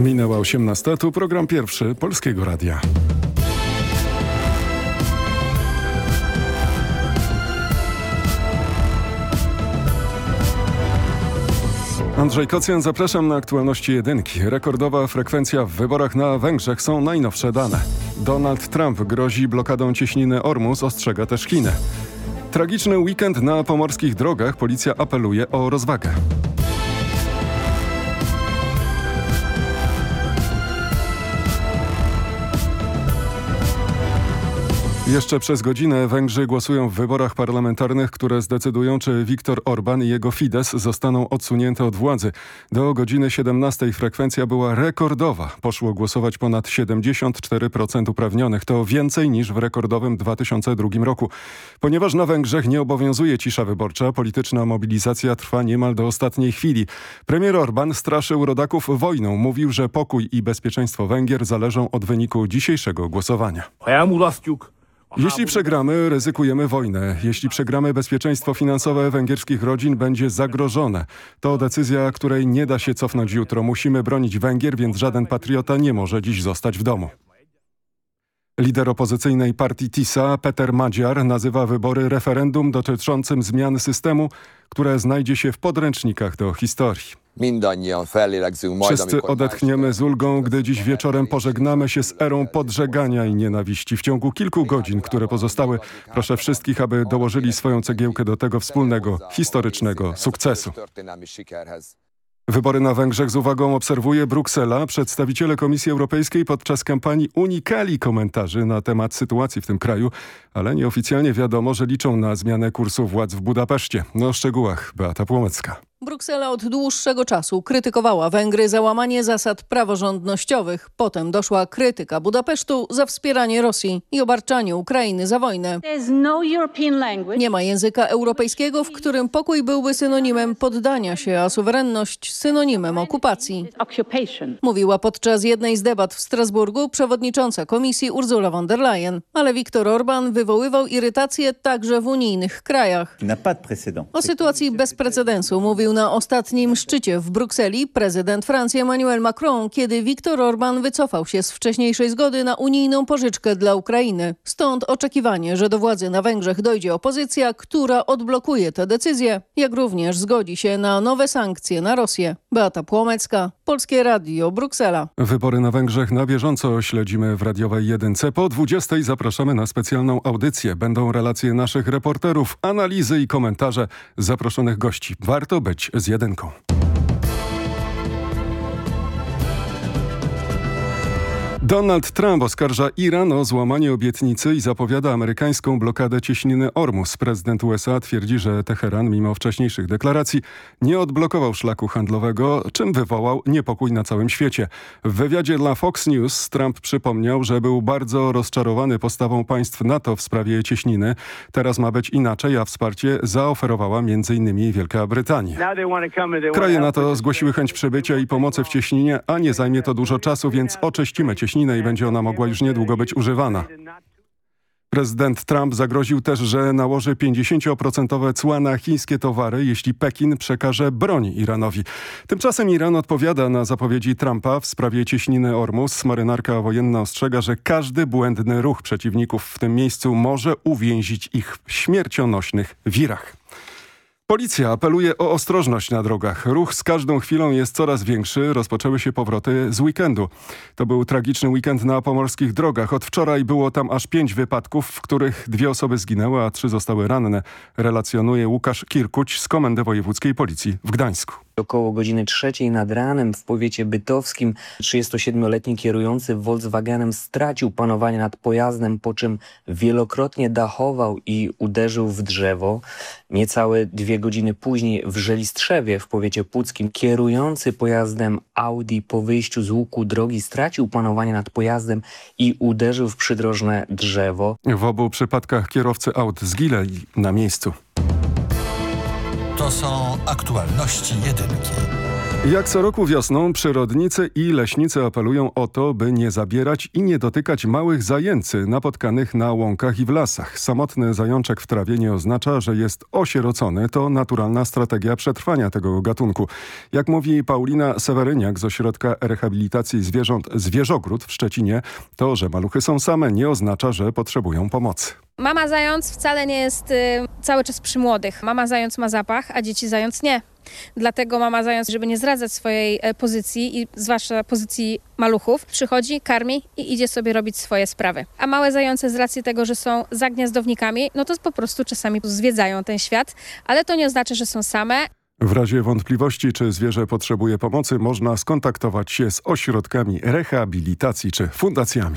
Minęła 18. Tu program pierwszy Polskiego Radia. Andrzej Kocjan, zapraszam na aktualności jedynki. Rekordowa frekwencja w wyborach na Węgrzech są najnowsze dane. Donald Trump grozi blokadą cieśniny Ormus, ostrzega też Chiny. Tragiczny weekend na pomorskich drogach. Policja apeluje o rozwagę. Jeszcze przez godzinę Węgrzy głosują w wyborach parlamentarnych, które zdecydują, czy Viktor Orban i jego Fidesz zostaną odsunięte od władzy. Do godziny 17 frekwencja była rekordowa. Poszło głosować ponad 74% uprawnionych. To więcej niż w rekordowym 2002 roku. Ponieważ na Węgrzech nie obowiązuje cisza wyborcza, polityczna mobilizacja trwa niemal do ostatniej chwili. Premier Orban straszył rodaków wojną. Mówił, że pokój i bezpieczeństwo Węgier zależą od wyniku dzisiejszego głosowania. Jeśli przegramy, ryzykujemy wojnę. Jeśli przegramy, bezpieczeństwo finansowe węgierskich rodzin będzie zagrożone. To decyzja, której nie da się cofnąć jutro. Musimy bronić Węgier, więc żaden patriota nie może dziś zostać w domu. Lider opozycyjnej partii TISA, Peter Madziar, nazywa wybory referendum dotyczącym zmiany systemu, które znajdzie się w podręcznikach do historii. Wszyscy odetchniemy z ulgą, gdy dziś wieczorem pożegnamy się z erą podżegania i nienawiści. W ciągu kilku godzin, które pozostały, proszę wszystkich, aby dołożyli swoją cegiełkę do tego wspólnego, historycznego sukcesu. Wybory na Węgrzech z uwagą obserwuje Bruksela. Przedstawiciele Komisji Europejskiej podczas kampanii unikali komentarzy na temat sytuacji w tym kraju, ale nieoficjalnie wiadomo, że liczą na zmianę kursu władz w Budapeszcie. No o szczegółach Beata Płomecka. Bruksela od dłuższego czasu krytykowała Węgry za łamanie zasad praworządnościowych. Potem doszła krytyka Budapesztu za wspieranie Rosji i obarczanie Ukrainy za wojnę. No Nie ma języka europejskiego, w którym pokój byłby synonimem poddania się, a suwerenność synonimem okupacji. Mówiła podczas jednej z debat w Strasburgu przewodnicząca komisji Ursula von der Leyen. Ale Viktor Orban wywoływał irytację także w unijnych krajach. O sytuacji bez precedensu mówił na ostatnim szczycie w Brukseli prezydent Francji Emmanuel Macron, kiedy Viktor Orban wycofał się z wcześniejszej zgody na unijną pożyczkę dla Ukrainy. Stąd oczekiwanie, że do władzy na Węgrzech dojdzie opozycja, która odblokuje tę decyzję, jak również zgodzi się na nowe sankcje na Rosję. Beata Płomecka, Polskie Radio, Bruksela. Wybory na Węgrzech na bieżąco śledzimy w radiowej jedynce. Po 20 zapraszamy na specjalną audycję. Będą relacje naszych reporterów, analizy i komentarze zaproszonych gości. Warto być z jedynką. Donald Trump oskarża Iran o złamanie obietnicy i zapowiada amerykańską blokadę cieśniny Ormus. Prezydent USA twierdzi, że Teheran, mimo wcześniejszych deklaracji, nie odblokował szlaku handlowego, czym wywołał niepokój na całym świecie. W wywiadzie dla Fox News Trump przypomniał, że był bardzo rozczarowany postawą państw NATO w sprawie cieśniny. Teraz ma być inaczej, a wsparcie zaoferowała m.in. Wielka Brytania. Kraje NATO zgłosiły chęć przybycia i pomocy w cieśninie, a nie zajmie to dużo czasu, więc oczyścimy cieśninę i będzie ona mogła już niedługo być używana. Prezydent Trump zagroził też, że nałoży 50% cła na chińskie towary, jeśli Pekin przekaże broń Iranowi. Tymczasem Iran odpowiada na zapowiedzi Trumpa w sprawie cieśniny Ormus. Marynarka wojenna ostrzega, że każdy błędny ruch przeciwników w tym miejscu może uwięzić ich w śmiercionośnych wirach. Policja apeluje o ostrożność na drogach. Ruch z każdą chwilą jest coraz większy. Rozpoczęły się powroty z weekendu. To był tragiczny weekend na pomorskich drogach. Od wczoraj było tam aż pięć wypadków, w których dwie osoby zginęły, a trzy zostały ranne. Relacjonuje Łukasz Kirkuć z Komendy Wojewódzkiej Policji w Gdańsku. Około godziny trzeciej nad ranem w powiecie bytowskim 37-letni kierujący Volkswagenem stracił panowanie nad pojazdem, po czym wielokrotnie dachował i uderzył w drzewo. Niecałe dwie godziny później w Żelistrszewie w powiecie puckim kierujący pojazdem Audi po wyjściu z łuku drogi stracił panowanie nad pojazdem i uderzył w przydrożne drzewo. W obu przypadkach kierowcy aut zginęli na miejscu. To są aktualności jedynki. Jak co roku wiosną przyrodnicy i leśnicy apelują o to, by nie zabierać i nie dotykać małych zajęcy napotkanych na łąkach i w lasach. Samotny zajączek w trawie nie oznacza, że jest osierocony. To naturalna strategia przetrwania tego gatunku. Jak mówi Paulina Seweryniak z Ośrodka Rehabilitacji Zwierząt Zwierzogród w Szczecinie, to, że maluchy są same nie oznacza, że potrzebują pomocy. Mama zając wcale nie jest y, cały czas przy młodych. Mama zając ma zapach, a dzieci zając nie. Dlatego mama zając, żeby nie zdradzać swojej e, pozycji i zwłaszcza pozycji maluchów, przychodzi, karmi i idzie sobie robić swoje sprawy. A małe zające z racji tego, że są zagniazdownikami, no to po prostu czasami zwiedzają ten świat, ale to nie oznacza, że są same. W razie wątpliwości, czy zwierzę potrzebuje pomocy, można skontaktować się z ośrodkami rehabilitacji czy fundacjami.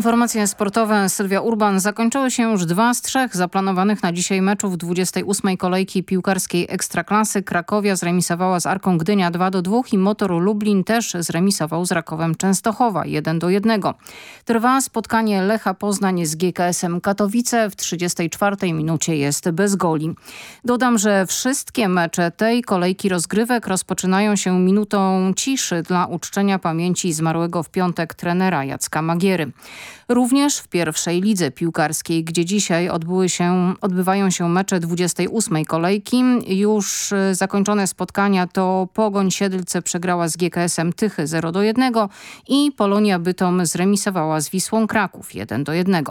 Informacje sportowe Sylwia Urban. Zakończyły się już dwa z trzech zaplanowanych na dzisiaj meczów 28. kolejki piłkarskiej Ekstraklasy. Krakowia zremisowała z Arką Gdynia 2 do 2 i Motor Lublin też zremisował z Rakowem Częstochowa 1 do 1. Trwa spotkanie Lecha Poznań z GKS-em Katowice. W 34 minucie jest bez goli. Dodam, że wszystkie mecze tej kolejki rozgrywek rozpoczynają się minutą ciszy dla uczczenia pamięci zmarłego w piątek trenera Jacka Magiery. Również w pierwszej lidze piłkarskiej, gdzie dzisiaj odbyły się, odbywają się mecze 28 kolejki. Już y, zakończone spotkania to Pogoń Siedlce przegrała z GKS-em Tychy 0 do 1 i Polonia Bytom zremisowała z Wisłą Kraków 1 do 1.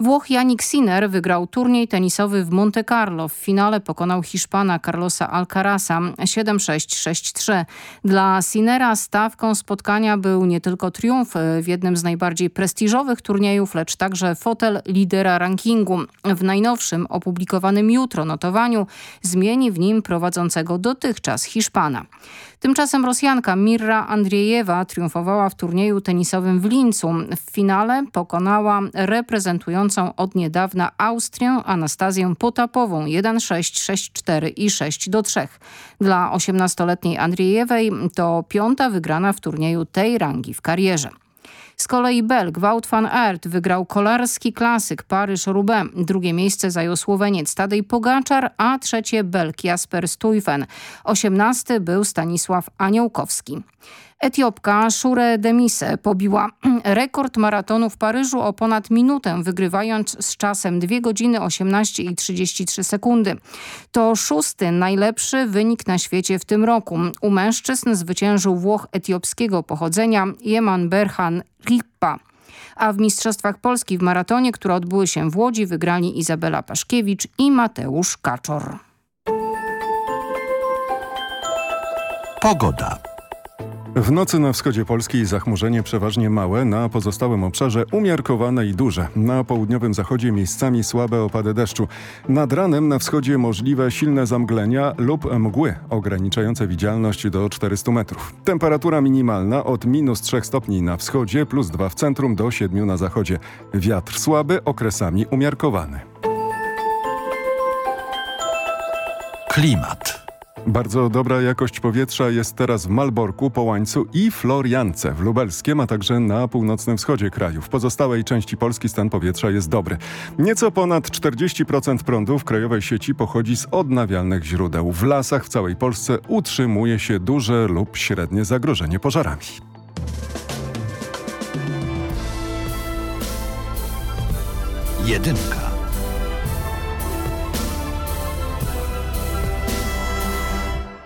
Włoch Yannick Sinner wygrał turniej tenisowy w Monte Carlo. W finale pokonał Hiszpana Carlosa Alcaraza 7-6-6-3. Dla Sinnera stawką spotkania był nie tylko triumf w jednym z najbardziej prestiżowych turniejów, lecz także fotel lidera rankingu. W najnowszym opublikowanym jutro notowaniu zmieni w nim prowadzącego dotychczas Hiszpana. Tymczasem Rosjanka Mirra Andriejewa triumfowała w turnieju tenisowym w Lincu. W finale pokonała reprezentującą od niedawna Austrię Anastazję Potapową 1-6, 6-4 i 6-3. Dla 18-letniej Andriejewej to piąta wygrana w turnieju tej rangi w karierze. Z kolei Belg Wout van Aert wygrał kolarski klasyk Paryż-Roubaix. Drugie miejsce zajął Słoweniec Tadej Pogaczar, a trzecie Belg Jasper Stuyven. Osiemnasty był Stanisław Aniołkowski. Etiopka Shure Demise pobiła rekord maratonu w Paryżu o ponad minutę, wygrywając z czasem 2 godziny 18 i 33 sekundy. To szósty najlepszy wynik na świecie w tym roku. U mężczyzn zwyciężył Włoch etiopskiego pochodzenia Jeman Berhan Rippa a w Mistrzostwach Polski w maratonie, które odbyły się w Łodzi, wygrali Izabela Paszkiewicz i Mateusz Kaczor. Pogoda. W nocy na wschodzie Polski zachmurzenie przeważnie małe, na pozostałym obszarze umiarkowane i duże. Na południowym zachodzie miejscami słabe opady deszczu. Nad ranem na wschodzie możliwe silne zamglenia lub mgły ograniczające widzialność do 400 metrów. Temperatura minimalna od minus 3 stopni na wschodzie, plus 2 w centrum do 7 na zachodzie. Wiatr słaby, okresami umiarkowany. Klimat. Bardzo dobra jakość powietrza jest teraz w Malborku, Połańcu i Floriance w Lubelskiem, a także na północnym wschodzie kraju. W pozostałej części Polski stan powietrza jest dobry. Nieco ponad 40% prądu w krajowej sieci pochodzi z odnawialnych źródeł. W lasach w całej Polsce utrzymuje się duże lub średnie zagrożenie pożarami. Jedynka.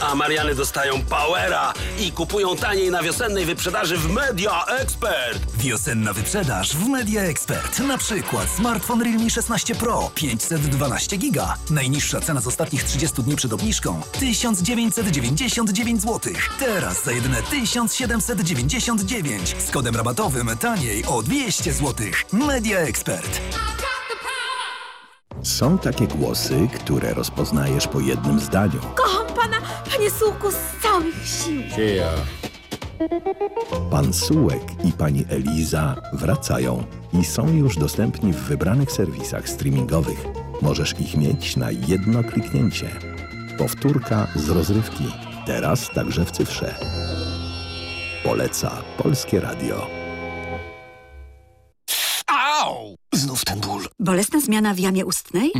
A Mariany dostają Powera i kupują taniej na wiosennej wyprzedaży w Media Expert. Wiosenna wyprzedaż w Media Expert. Na przykład smartfon Realme 16 Pro 512 giga. Najniższa cena z ostatnich 30 dni przed obniżką 1999 zł. Teraz za jedyne 1799 z kodem rabatowym taniej o 200 zł. Media Expert. Są takie głosy, które rozpoznajesz po jednym zdaniu. Kocham pana, Panie Sułku, z całych sił. Pan Sułek i pani Eliza wracają i są już dostępni w wybranych serwisach streamingowych. Możesz ich mieć na jedno kliknięcie. Powtórka z rozrywki. Teraz także w cyfrze. Poleca Polskie Radio. Au! Znów ten ból. Bolesna zmiana w jamie ustnej?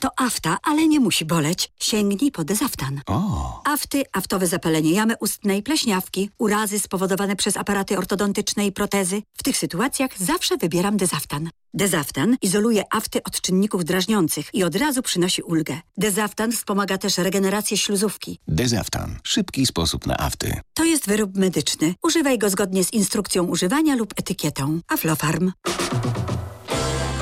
To afta, ale nie musi boleć. Sięgnij po dezaftan. O, Afty, aftowe zapalenie jamy ustnej, pleśniawki, urazy spowodowane przez aparaty ortodontyczne i protezy. W tych sytuacjach zawsze wybieram dezaftan. Dezaftan izoluje afty od czynników drażniących i od razu przynosi ulgę. Dezaftan wspomaga też regenerację śluzówki. Dezaftan. Szybki sposób na afty. To jest wyrób medyczny. Używaj go zgodnie z instrukcją używania lub etykietą. Aflofarm.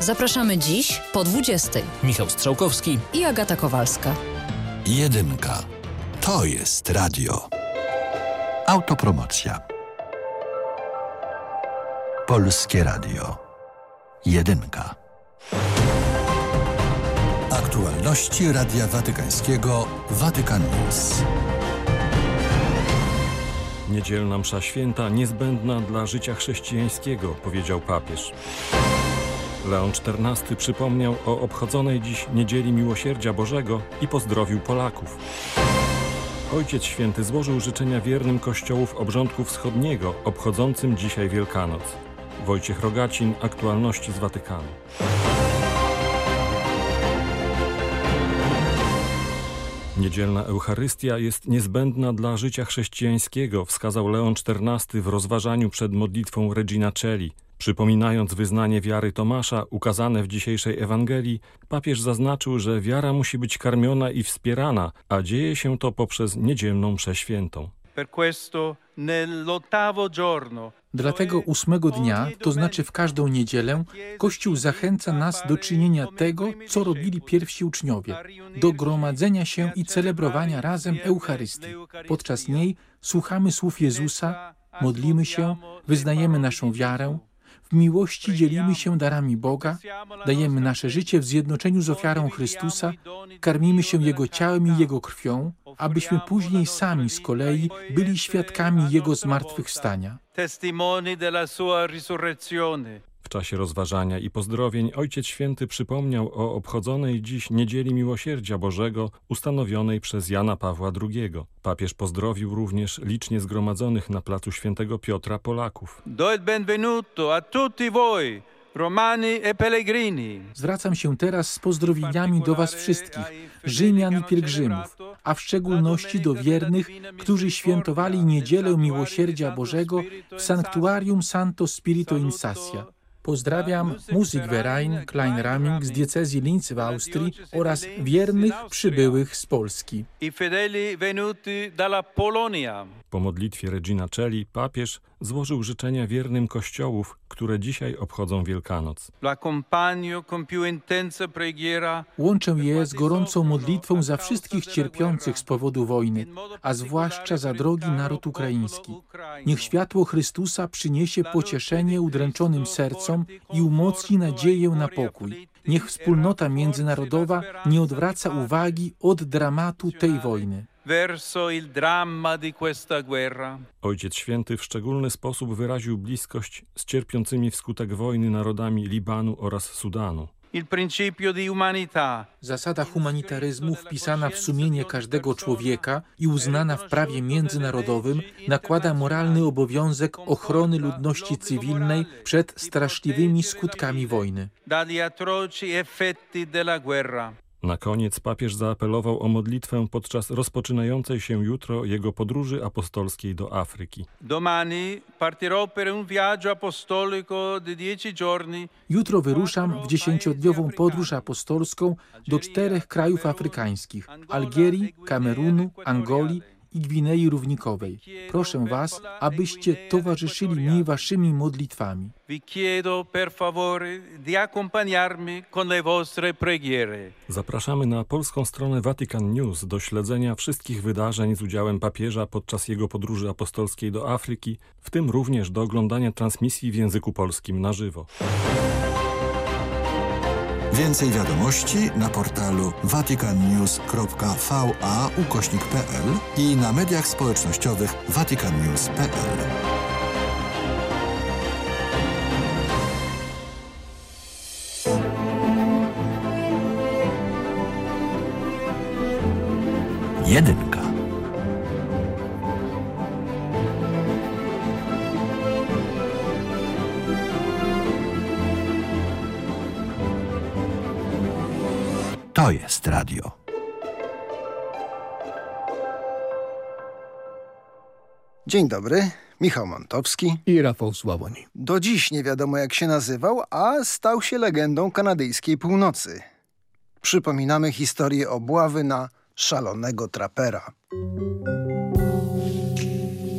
Zapraszamy dziś po 20. Michał Strzałkowski i Agata Kowalska. Jedynka. To jest radio. Autopromocja. Polskie Radio. Jedynka. Aktualności Radia Watykańskiego Watykan News. Niedzielna msza święta niezbędna dla życia chrześcijańskiego, powiedział papież. Leon XIV przypomniał o obchodzonej dziś Niedzieli Miłosierdzia Bożego i pozdrowił Polaków. Ojciec Święty złożył życzenia wiernym kościołów obrządku wschodniego obchodzącym dzisiaj Wielkanoc. Wojciech Rogacin, aktualności z Watykanu. Niedzielna Eucharystia jest niezbędna dla życia chrześcijańskiego, wskazał Leon XIV w rozważaniu przed modlitwą Regina Celi. Przypominając wyznanie wiary Tomasza ukazane w dzisiejszej Ewangelii, papież zaznaczył, że wiara musi być karmiona i wspierana, a dzieje się to poprzez niedzielną mszę świętą. Dlatego ósmego dnia, to znaczy w każdą niedzielę, Kościół zachęca nas do czynienia tego, co robili pierwsi uczniowie, do gromadzenia się i celebrowania razem Eucharystii. Podczas niej słuchamy słów Jezusa, modlimy się, wyznajemy naszą wiarę, w miłości dzielimy się darami Boga, dajemy nasze życie w zjednoczeniu z ofiarą Chrystusa, karmimy się Jego ciałem i Jego krwią, abyśmy później sami z kolei byli świadkami Jego zmartwychwstania. W czasie rozważania i pozdrowień Ojciec Święty przypomniał o obchodzonej dziś Niedzieli Miłosierdzia Bożego ustanowionej przez Jana Pawła II. Papież pozdrowił również licznie zgromadzonych na placu Świętego Piotra Polaków. Do il benvenuto a tutti voi, Romani e Pellegrini. Zwracam się teraz z pozdrowieniami do Was wszystkich, Rzymian i pielgrzymów, a w szczególności do wiernych, którzy świętowali Niedzielę Miłosierdzia Bożego w Sanktuarium Santo Spirito in Sassia. Pozdrawiam Musikverein Klein Raming z diecezji Linz w Austrii oraz wiernych przybyłych z Polski. I fedeli venuti dalla Polonia. Po modlitwie Regina Celi papież złożył życzenia wiernym kościołów, które dzisiaj obchodzą Wielkanoc. Łączę je z gorącą modlitwą za wszystkich cierpiących z powodu wojny, a zwłaszcza za drogi naród ukraiński. Niech światło Chrystusa przyniesie pocieszenie udręczonym sercom i umocni nadzieję na pokój. Niech wspólnota międzynarodowa nie odwraca uwagi od dramatu tej wojny. Verso il dramma di questa guerra. Ojciec Święty w szczególny sposób wyraził bliskość z cierpiącymi wskutek wojny narodami Libanu oraz Sudanu. Zasada humanitaryzmu wpisana w sumienie każdego człowieka i uznana w prawie międzynarodowym nakłada moralny obowiązek ochrony ludności cywilnej przed straszliwymi skutkami wojny. Na koniec papież zaapelował o modlitwę podczas rozpoczynającej się jutro jego podróży apostolskiej do Afryki. Jutro wyruszam w dziesięciodniową podróż apostolską do czterech krajów afrykańskich Algierii, Kamerunu, Angolii i Gwinei Równikowej. Proszę Was, abyście towarzyszyli mi waszymi modlitwami. Vi chiedo per favore di accompagnarmi con le vostre preghiere. Zapraszamy na polską stronę Vatican News do śledzenia wszystkich wydarzeń z udziałem papieża podczas jego podróży apostolskiej do Afryki, w tym również do oglądania transmisji w języku polskim na żywo. Więcej wiadomości na portalu vaticannews.va ukośnik.pl i na mediach społecznościowych vaticannews.pl. Jedynka. To jest radio. Dzień dobry, Michał Montowski i Rafał Sławoń. Do dziś nie wiadomo jak się nazywał, a stał się legendą kanadyjskiej północy. Przypominamy historię obławy na szalonego trapera.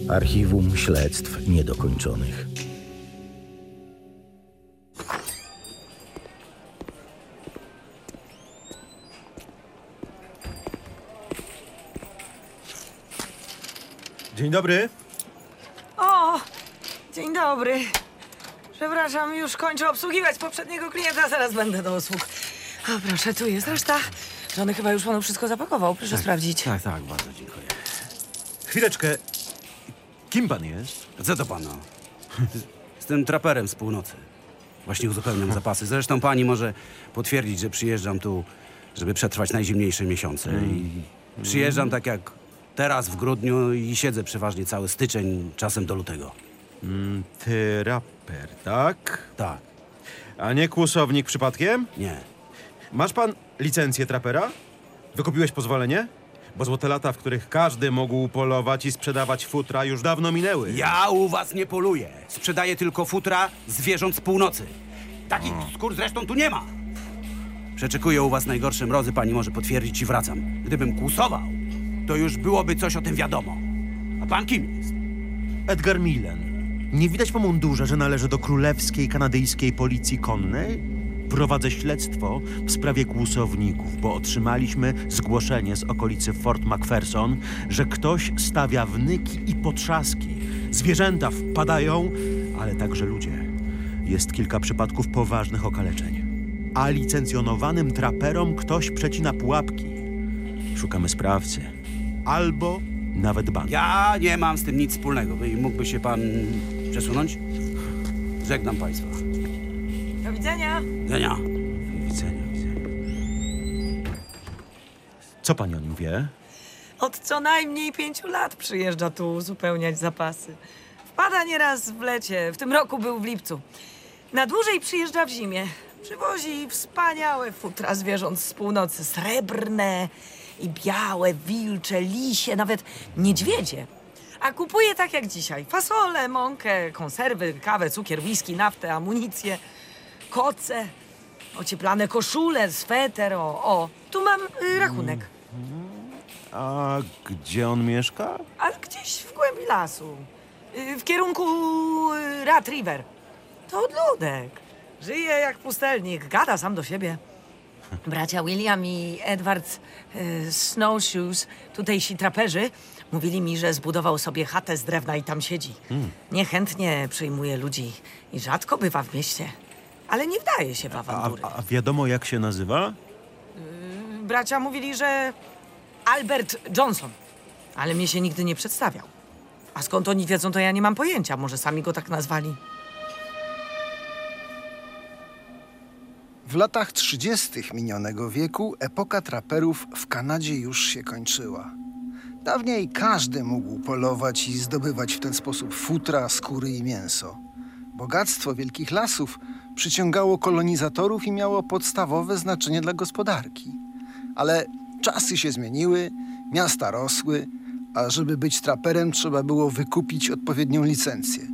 Archiwum Śledztw Niedokończonych. Dzień dobry. O, dzień dobry. Przepraszam, już kończę obsługiwać poprzedniego klienta, zaraz będę do usług. O, proszę, tu jest reszta. Żony chyba już panu wszystko zapakował, proszę Tak, sprawdzić. Tak, tak, bardzo dziękuję. Chwileczkę. Kim pan jest? Co to pana? Jestem traperem z północy. Właśnie uzupełniam zapasy. Zresztą pani może potwierdzić, że przyjeżdżam tu, żeby przetrwać najzimniejsze miesiące. I przyjeżdżam tak jak teraz w grudniu i siedzę przeważnie cały styczeń, czasem do lutego. Mm, traper, tak? Tak. A nie kłusownik przypadkiem? Nie. Masz pan licencję trapera? Wykupiłeś pozwolenie? Bo złote lata, w których każdy mógł polować i sprzedawać futra, już dawno minęły. Ja u was nie poluję. Sprzedaję tylko futra zwierząt z północy. Takich skór zresztą tu nie ma. Przeczekuję u was najgorsze mrozy, pani może potwierdzić i wracam. Gdybym kłusował, to już byłoby coś o tym wiadomo. A pan kim jest? Edgar Millen. Nie widać po mundurze, że należy do Królewskiej Kanadyjskiej Policji Konnej? Prowadzę śledztwo w sprawie kłusowników, bo otrzymaliśmy zgłoszenie z okolicy Fort McPherson, że ktoś stawia wnyki i potrzaski. Zwierzęta wpadają, ale także ludzie. Jest kilka przypadków poważnych okaleczeń. A licencjonowanym traperom ktoś przecina pułapki. Szukamy sprawcy. Albo nawet bank. Ja nie mam z tym nic wspólnego. Mógłby się pan przesunąć? Żegnam państwa. Do widzenia. Widzenia. Widzenia, widzenia. Co pani o nim wie? Od co najmniej pięciu lat przyjeżdża tu uzupełniać zapasy. Wpada nieraz w lecie, w tym roku był w lipcu. Na dłużej przyjeżdża w zimie. Przywozi wspaniałe futra zwierząt z północy. Srebrne i białe, wilcze, lisie, nawet niedźwiedzie. A kupuje tak jak dzisiaj. Fasolę, mąkę, konserwy, kawę, cukier, whisky, naftę, amunicję, koce, ocieplane koszule, sweter, o, o. Tu mam y, rachunek. A gdzie on mieszka? Ale gdzieś w głębi lasu. Y, W kierunku y, Rat River. To odludek. Żyje jak pustelnik, gada sam do siebie. Bracia William i Edward y, Snowshoes, tutejsi traperzy, mówili mi, że zbudował sobie chatę z drewna i tam siedzi. Hmm. Niechętnie przyjmuje ludzi i rzadko bywa w mieście. Ale nie wdaje się w A, awantury. a wiadomo jak się nazywa? Y, Bracia mówili, że Albert Johnson, ale mnie się nigdy nie przedstawiał. A skąd oni wiedzą, to ja nie mam pojęcia. Może sami go tak nazwali. W latach 30. minionego wieku epoka traperów w Kanadzie już się kończyła. Dawniej każdy mógł polować i zdobywać w ten sposób futra, skóry i mięso. Bogactwo wielkich lasów przyciągało kolonizatorów i miało podstawowe znaczenie dla gospodarki. Ale czasy się zmieniły, miasta rosły, a żeby być traperem trzeba było wykupić odpowiednią licencję.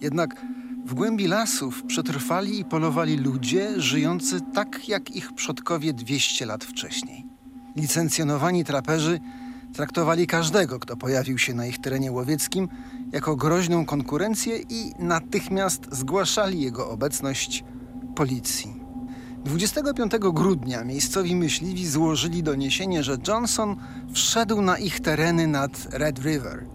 Jednak w głębi lasów przetrwali i polowali ludzie żyjący tak jak ich przodkowie 200 lat wcześniej. Licencjonowani traperzy traktowali każdego, kto pojawił się na ich terenie łowieckim, jako groźną konkurencję i natychmiast zgłaszali jego obecność policji. 25 grudnia miejscowi myśliwi złożyli doniesienie, że Johnson wszedł na ich tereny nad Red River.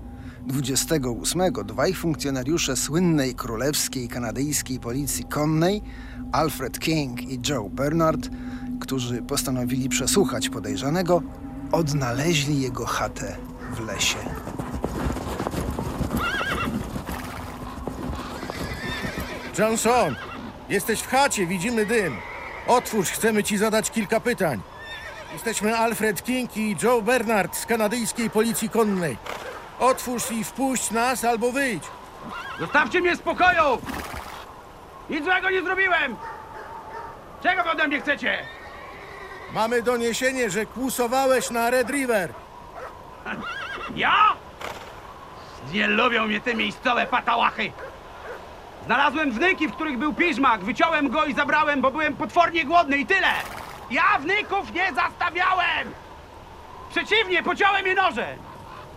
28 dwaj funkcjonariusze słynnej królewskiej kanadyjskiej policji konnej, Alfred King i Joe Bernard, którzy postanowili przesłuchać podejrzanego, odnaleźli jego chatę w lesie. Johnson, jesteś w chacie, widzimy dym. Otwórz, chcemy ci zadać kilka pytań. Jesteśmy Alfred King i Joe Bernard z kanadyjskiej policji konnej. Otwórz i wpuść nas albo wyjdź. Zostawcie mnie w spokoju! Nic złego nie zrobiłem! Czego wy ode mnie chcecie? Mamy doniesienie, że kłusowałeś na Red River. Ja? Nie lubią mnie te miejscowe patałachy. Znalazłem wnyki, w których był piżmak. Wyciąłem go i zabrałem, bo byłem potwornie głodny i tyle. Ja wnyków nie zastawiałem! Przeciwnie, pociąłem je nożem.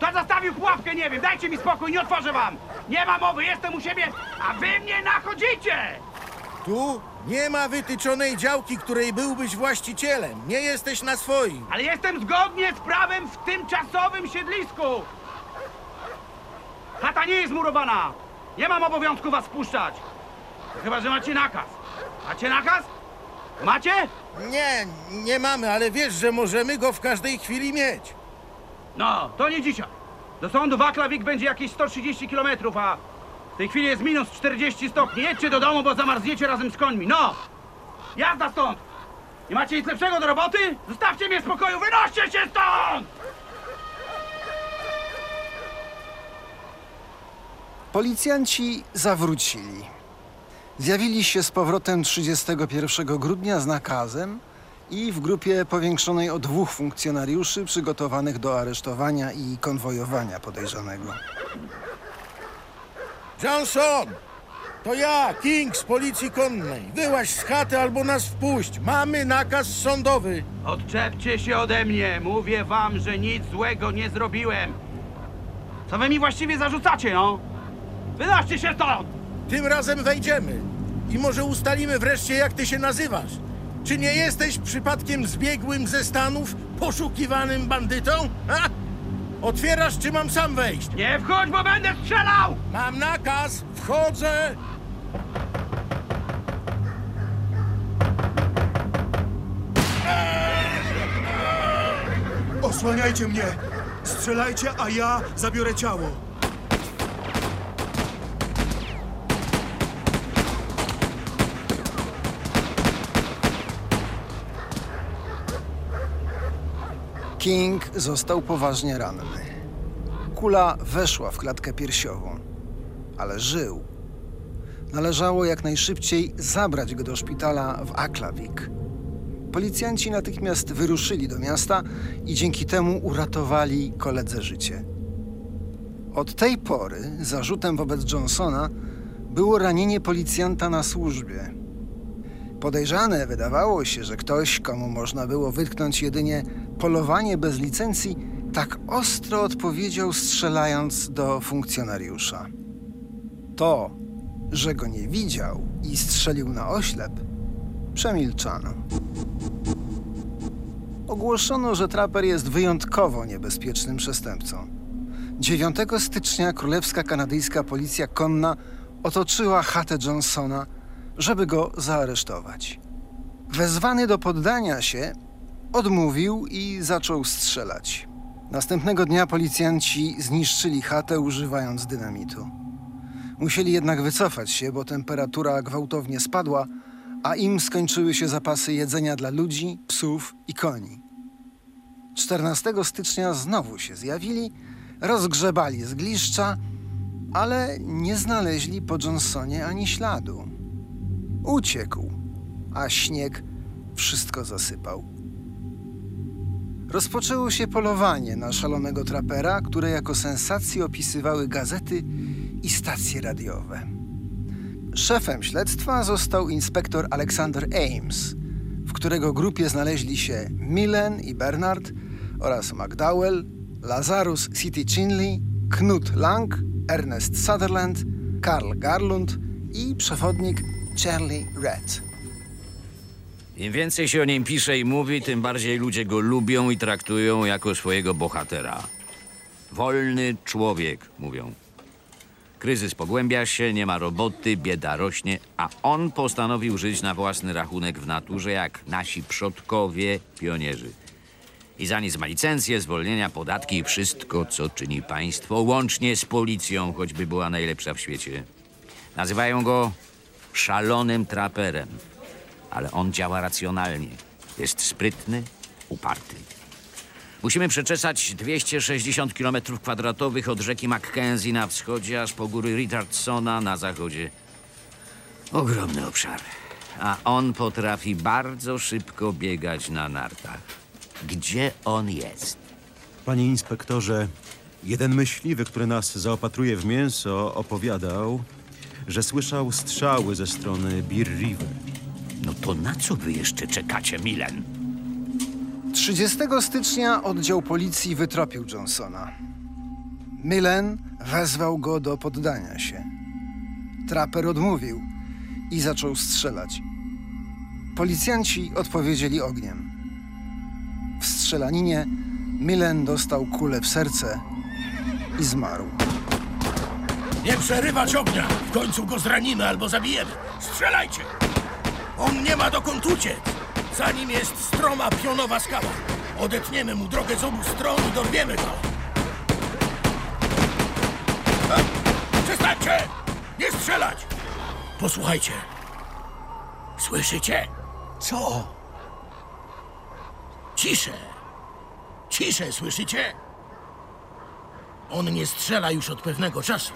Kto zastawił pułapkę, nie wiem. Dajcie mi spokój, nie otworzę wam. Nie ma mowy, jestem u siebie, a wy mnie nachodzicie! Tu nie ma wytyczonej działki, której byłbyś właścicielem. Nie jesteś na swoim. Ale jestem zgodnie z prawem w tymczasowym siedlisku. Chata nie jest murowana. Nie mam obowiązku was wpuszczać. Chyba, że macie nakaz. Macie nakaz? Macie? Nie, nie mamy, ale wiesz, że możemy go w każdej chwili mieć. No, to nie dzisiaj. Do sądu Waklawik będzie jakieś 130 kilometrów, a w tej chwili jest minus 40 stopni. Jedźcie do domu, bo zamarzniecie razem z końmi. No! Jazda stąd! Nie macie nic lepszego do roboty? Zostawcie mnie w spokoju, wynoście się stąd! Policjanci zawrócili. Zjawili się z powrotem 31 grudnia z nakazem i w grupie powiększonej o dwóch funkcjonariuszy przygotowanych do aresztowania i konwojowania podejrzanego. Johnson! To ja, King z policji konnej. Wyłaź z chaty albo nas wpuść. Mamy nakaz sądowy. Odczepcie się ode mnie. Mówię wam, że nic złego nie zrobiłem. Co wy mi właściwie zarzucacie, no? Wynoście się stąd! Tym razem wejdziemy. I może ustalimy wreszcie, jak ty się nazywasz. Czy nie jesteś przypadkiem zbiegłym ze Stanów, poszukiwanym bandytą? Ha? Otwierasz, czy mam sam wejść? Nie wchodź, bo będę strzelał! Mam nakaz, wchodzę! Osłaniajcie mnie! Strzelajcie, a ja zabiorę ciało. King został poważnie ranny. Kula weszła w klatkę piersiową, ale żył. Należało jak najszybciej zabrać go do szpitala w Aklavik. Policjanci natychmiast wyruszyli do miasta i dzięki temu uratowali koledze życie. Od tej pory zarzutem wobec Johnsona było ranienie policjanta na służbie. Podejrzane wydawało się, że ktoś, komu można było wytknąć jedynie polowanie bez licencji, tak ostro odpowiedział, strzelając do funkcjonariusza. To, że go nie widział i strzelił na oślep, przemilczano. Ogłoszono, że traper jest wyjątkowo niebezpiecznym przestępcą. 9 stycznia królewska kanadyjska policja konna otoczyła chatę Johnsona, żeby go zaaresztować. Wezwany do poddania się, odmówił i zaczął strzelać. Następnego dnia policjanci zniszczyli chatę używając dynamitu. Musieli jednak wycofać się, bo temperatura gwałtownie spadła, a im skończyły się zapasy jedzenia dla ludzi, psów i koni. 14 stycznia znowu się zjawili, rozgrzebali zgliszcza, ale nie znaleźli po Johnsonie ani śladu. Uciekł, a śnieg wszystko zasypał. Rozpoczęło się polowanie na szalonego trapera, które jako sensację opisywały gazety i stacje radiowe. Szefem śledztwa został inspektor Alexander Ames, w którego grupie znaleźli się Millen i Bernard oraz McDowell, Lazarus City Chinley, Knut Lang, Ernest Sutherland, Karl Garlund i przewodnik Charlie Red. Im więcej się o nim pisze i mówi, tym bardziej ludzie go lubią i traktują jako swojego bohatera. Wolny człowiek, mówią. Kryzys pogłębia się, nie ma roboty, bieda rośnie, a on postanowił żyć na własny rachunek w naturze, jak nasi przodkowie, pionierzy. I za nic ma licencję, zwolnienia, podatki i wszystko, co czyni państwo, łącznie z policją, choćby była najlepsza w świecie. Nazywają go szalonym traperem, ale on działa racjonalnie. Jest sprytny, uparty. Musimy przeczesać 260 km kwadratowych od rzeki Mackenzie na wschodzie, aż po góry Richardsona na zachodzie. Ogromny obszar. A on potrafi bardzo szybko biegać na nartach. Gdzie on jest? Panie inspektorze, jeden myśliwy, który nas zaopatruje w mięso, opowiadał, że słyszał strzały ze strony Beer River. No to na co wy jeszcze czekacie, Milen? 30 stycznia oddział policji wytropił Johnsona. Millen wezwał go do poddania się. Traper odmówił i zaczął strzelać. Policjanci odpowiedzieli ogniem. W strzelaninie Millen dostał kulę w serce i zmarł. Nie przerywać ognia! W końcu go zranimy albo zabijemy. Strzelajcie! On nie ma dokąd uciec! Za nim jest stroma pionowa skała. Odetniemy mu drogę z obu stron i dorwiemy go. A, Przestańcie! Nie strzelać! Posłuchajcie. Słyszycie? Co? Ciszę! Ciszę, słyszycie? On nie strzela już od pewnego czasu.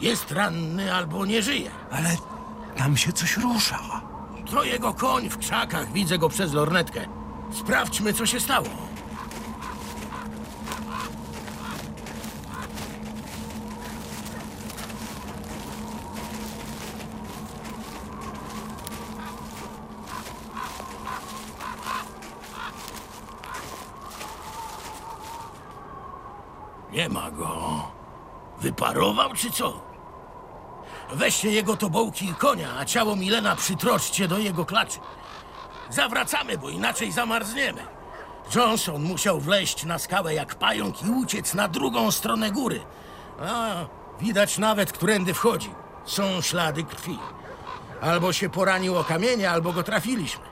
Jest ranny albo nie żyje. Ale tam się coś rusza. To jego koń w krzakach, widzę go przez lornetkę. Sprawdźmy, co się stało. Nie ma go. Wyparował czy co? Weźcie jego tobołki i konia, a ciało Milena przytroczcie do jego klaczy. Zawracamy, bo inaczej zamarzniemy. Johnson musiał wleźć na skałę jak pająk i uciec na drugą stronę góry. A, widać nawet, którędy wchodzi. Są ślady krwi. Albo się poranił o kamienie, albo go trafiliśmy.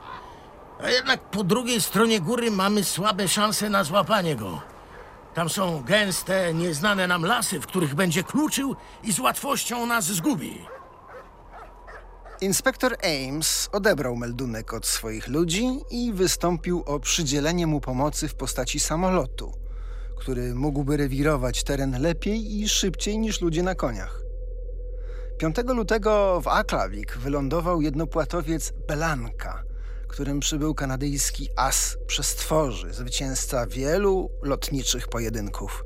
A jednak po drugiej stronie góry mamy słabe szanse na złapanie go. Tam są gęste, nieznane nam lasy, w których będzie kluczył i z łatwością nas zgubi. Inspektor Ames odebrał meldunek od swoich ludzi i wystąpił o przydzielenie mu pomocy w postaci samolotu, który mógłby rewirować teren lepiej i szybciej niż ludzie na koniach. 5 lutego w Aklavik wylądował jednopłatowiec Belanka, którym przybył kanadyjski as przestworzy, zwycięzca wielu lotniczych pojedynków.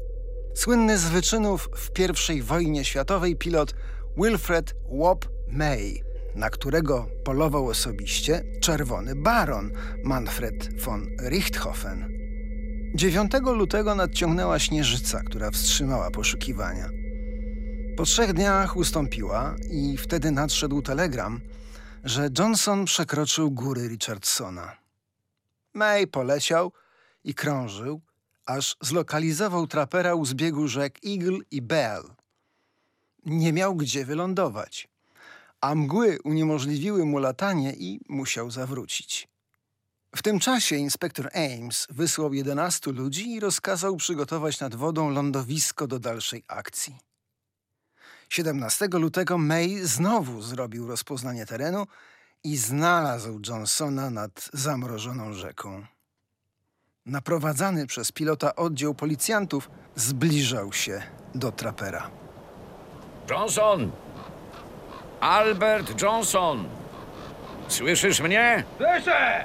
Słynny z wyczynów w I wojnie światowej pilot Wilfred Wop May, na którego polował osobiście czerwony baron Manfred von Richthofen. 9 lutego nadciągnęła śnieżyca, która wstrzymała poszukiwania. Po trzech dniach ustąpiła i wtedy nadszedł telegram, że Johnson przekroczył góry Richardsona. May poleciał i krążył, aż zlokalizował trapera u zbiegu rzek Eagle i Bell. Nie miał gdzie wylądować, a mgły uniemożliwiły mu latanie i musiał zawrócić. W tym czasie inspektor Ames wysłał 11 ludzi i rozkazał przygotować nad wodą lądowisko do dalszej akcji. 17 lutego May znowu zrobił rozpoznanie terenu i znalazł Johnsona nad zamrożoną rzeką. Naprowadzany przez pilota oddział policjantów zbliżał się do trapera. Johnson! Albert Johnson! Słyszysz mnie? Słyszę!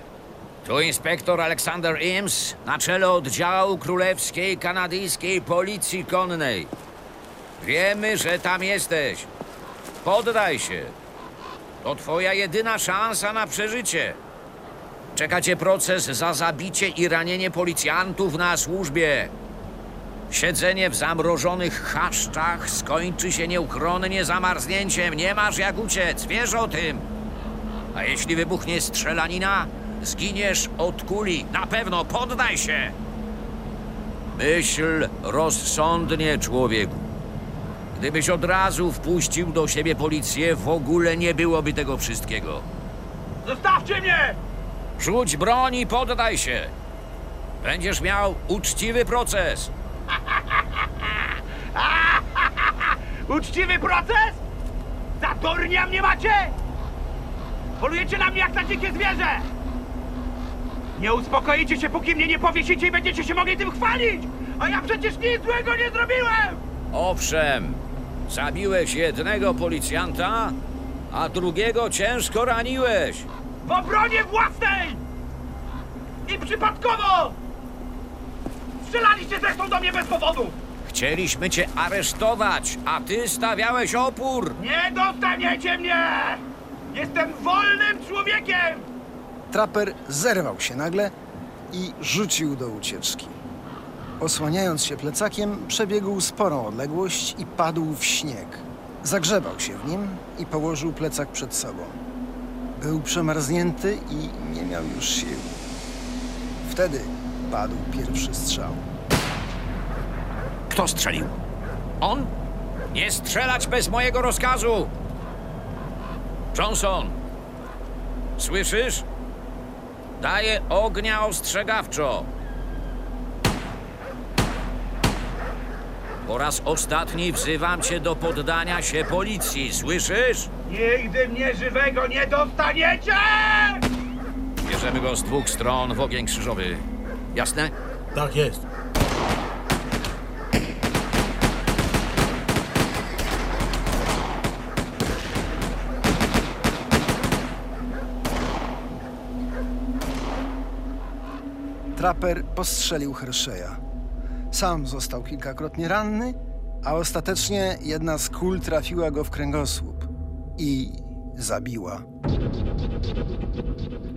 Tu inspektor Alexander Eames na czele oddziału królewskiej kanadyjskiej policji konnej. Wiemy, że tam jesteś. Poddaj się. To twoja jedyna szansa na przeżycie. Czeka cię proces za zabicie i ranienie policjantów na służbie. Siedzenie w zamrożonych chaszczach skończy się nieuchronnie zamarznięciem. Nie masz jak uciec, wiesz o tym. A jeśli wybuchnie strzelanina, zginiesz od kuli. Na pewno poddaj się. Myśl rozsądnie, człowieku. Gdybyś od razu wpuścił do siebie policję, w ogóle nie byłoby tego wszystkiego. Zostawcie mnie! Rzuć broń i poddaj się. Będziesz miał uczciwy proces. Uczciwy proces? Za durnia mnie macie? Polujecie na mnie jak na dzikie zwierzę! Nie uspokoicie się, póki mnie nie powiesicie i będziecie się mogli tym chwalić! A ja przecież nic złego nie zrobiłem! Owszem, zabiłeś jednego policjanta, a drugiego ciężko raniłeś. W obronie własnej! I przypadkowo! Strzelaliście zresztą do mnie bez powodu! Chcieliśmy cię aresztować, a ty stawiałeś opór. Nie dostaniecie mnie! Jestem wolnym człowiekiem! Traper zerwał się nagle i rzucił do ucieczki. Osłaniając się plecakiem, przebiegł sporą odległość i padł w śnieg. Zagrzebał się w nim i położył plecak przed sobą. Był przemarznięty i nie miał już sił. Wtedy padł pierwszy strzał. Kto strzelił? On? Nie strzelać bez mojego rozkazu! Johnson! Słyszysz? Daję ognia ostrzegawczo. Po raz ostatni wzywam cię do poddania się policji, słyszysz? Nigdy mnie żywego nie dostaniecie! Bierzemy go z dwóch stron w ogień krzyżowy. Jasne? Tak jest. Traper postrzelił Hersheya. Sam został kilkakrotnie ranny, a ostatecznie jedna z kul trafiła go w kręgosłup i zabiła.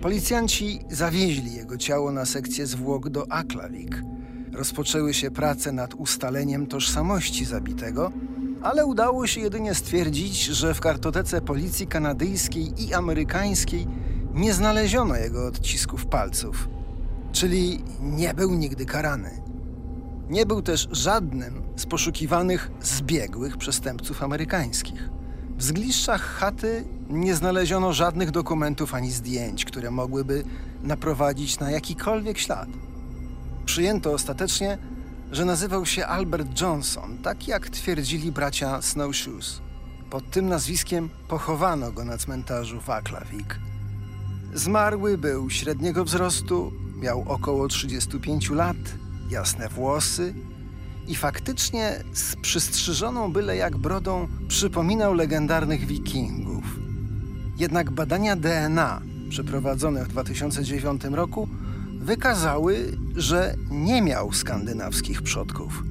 Policjanci zawieźli jego ciało na sekcję zwłok do Aklavik. Rozpoczęły się prace nad ustaleniem tożsamości zabitego, ale udało się jedynie stwierdzić, że w kartotece policji kanadyjskiej i amerykańskiej nie znaleziono jego odcisków palców, czyli nie był nigdy karany. Nie był też żadnym z poszukiwanych zbiegłych przestępców amerykańskich. W zgliszczach chaty nie znaleziono żadnych dokumentów ani zdjęć, które mogłyby naprowadzić na jakikolwiek ślad. Przyjęto ostatecznie, że nazywał się Albert Johnson, tak jak twierdzili bracia Snowshoes. Pod tym nazwiskiem pochowano go na cmentarzu w Aklavik. Zmarły był średniego wzrostu, miał około 35 lat, jasne włosy i faktycznie z przystrzyżoną byle jak brodą przypominał legendarnych wikingów. Jednak badania DNA przeprowadzone w 2009 roku wykazały, że nie miał skandynawskich przodków.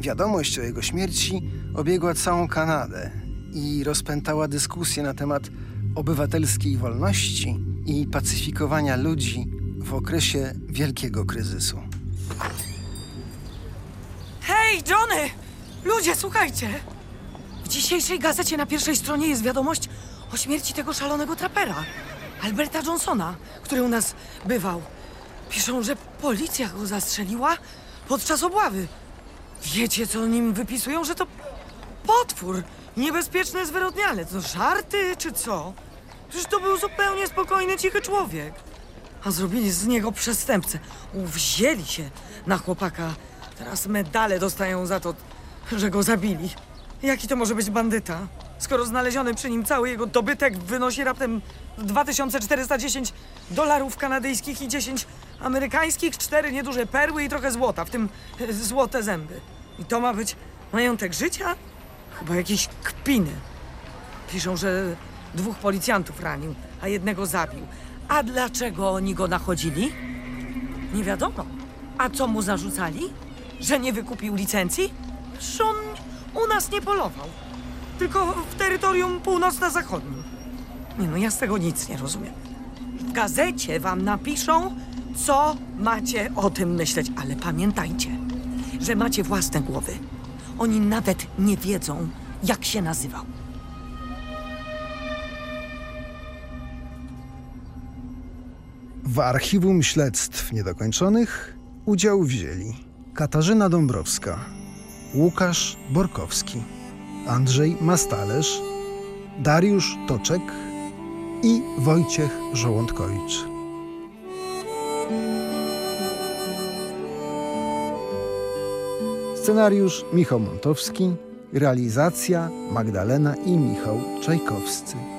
Wiadomość o jego śmierci obiegła całą Kanadę i rozpętała dyskusję na temat obywatelskiej wolności i pacyfikowania ludzi w okresie wielkiego kryzysu. Hej, Johnny! Ludzie, słuchajcie! W dzisiejszej gazecie na pierwszej stronie jest wiadomość o śmierci tego szalonego trapera, Alberta Johnsona, który u nas bywał. Piszą, że policja go zastrzeliła podczas obławy. Wiecie, co nim wypisują? Że to potwór, niebezpieczny zwyrodnialec. No żarty, czy co? Przecież to był zupełnie spokojny, cichy człowiek. A zrobili z niego przestępcę. Uwzięli się na chłopaka. Teraz medale dostają za to, że go zabili. Jaki to może być bandyta? skoro znaleziony przy nim cały jego dobytek wynosi raptem 2410 dolarów kanadyjskich i 10 amerykańskich, cztery nieduże perły i trochę złota, w tym e, złote zęby. I to ma być majątek życia? Chyba jakieś kpiny. Piszą, że dwóch policjantów ranił, a jednego zabił. A dlaczego oni go nachodzili? Nie wiadomo. A co mu zarzucali? Że nie wykupił licencji? Że on u nas nie polował. Tylko w terytorium północno-zachodnim. Nie no, ja z tego nic nie rozumiem. W gazecie wam napiszą, co macie o tym myśleć, ale pamiętajcie, że macie własne głowy. Oni nawet nie wiedzą, jak się nazywał. W archiwum śledztw niedokończonych udział wzięli Katarzyna Dąbrowska, Łukasz Borkowski, Andrzej Mastalerz, Dariusz Toczek i Wojciech Żołądkowicz. Scenariusz Michał Montowski, realizacja Magdalena i Michał Czajkowscy.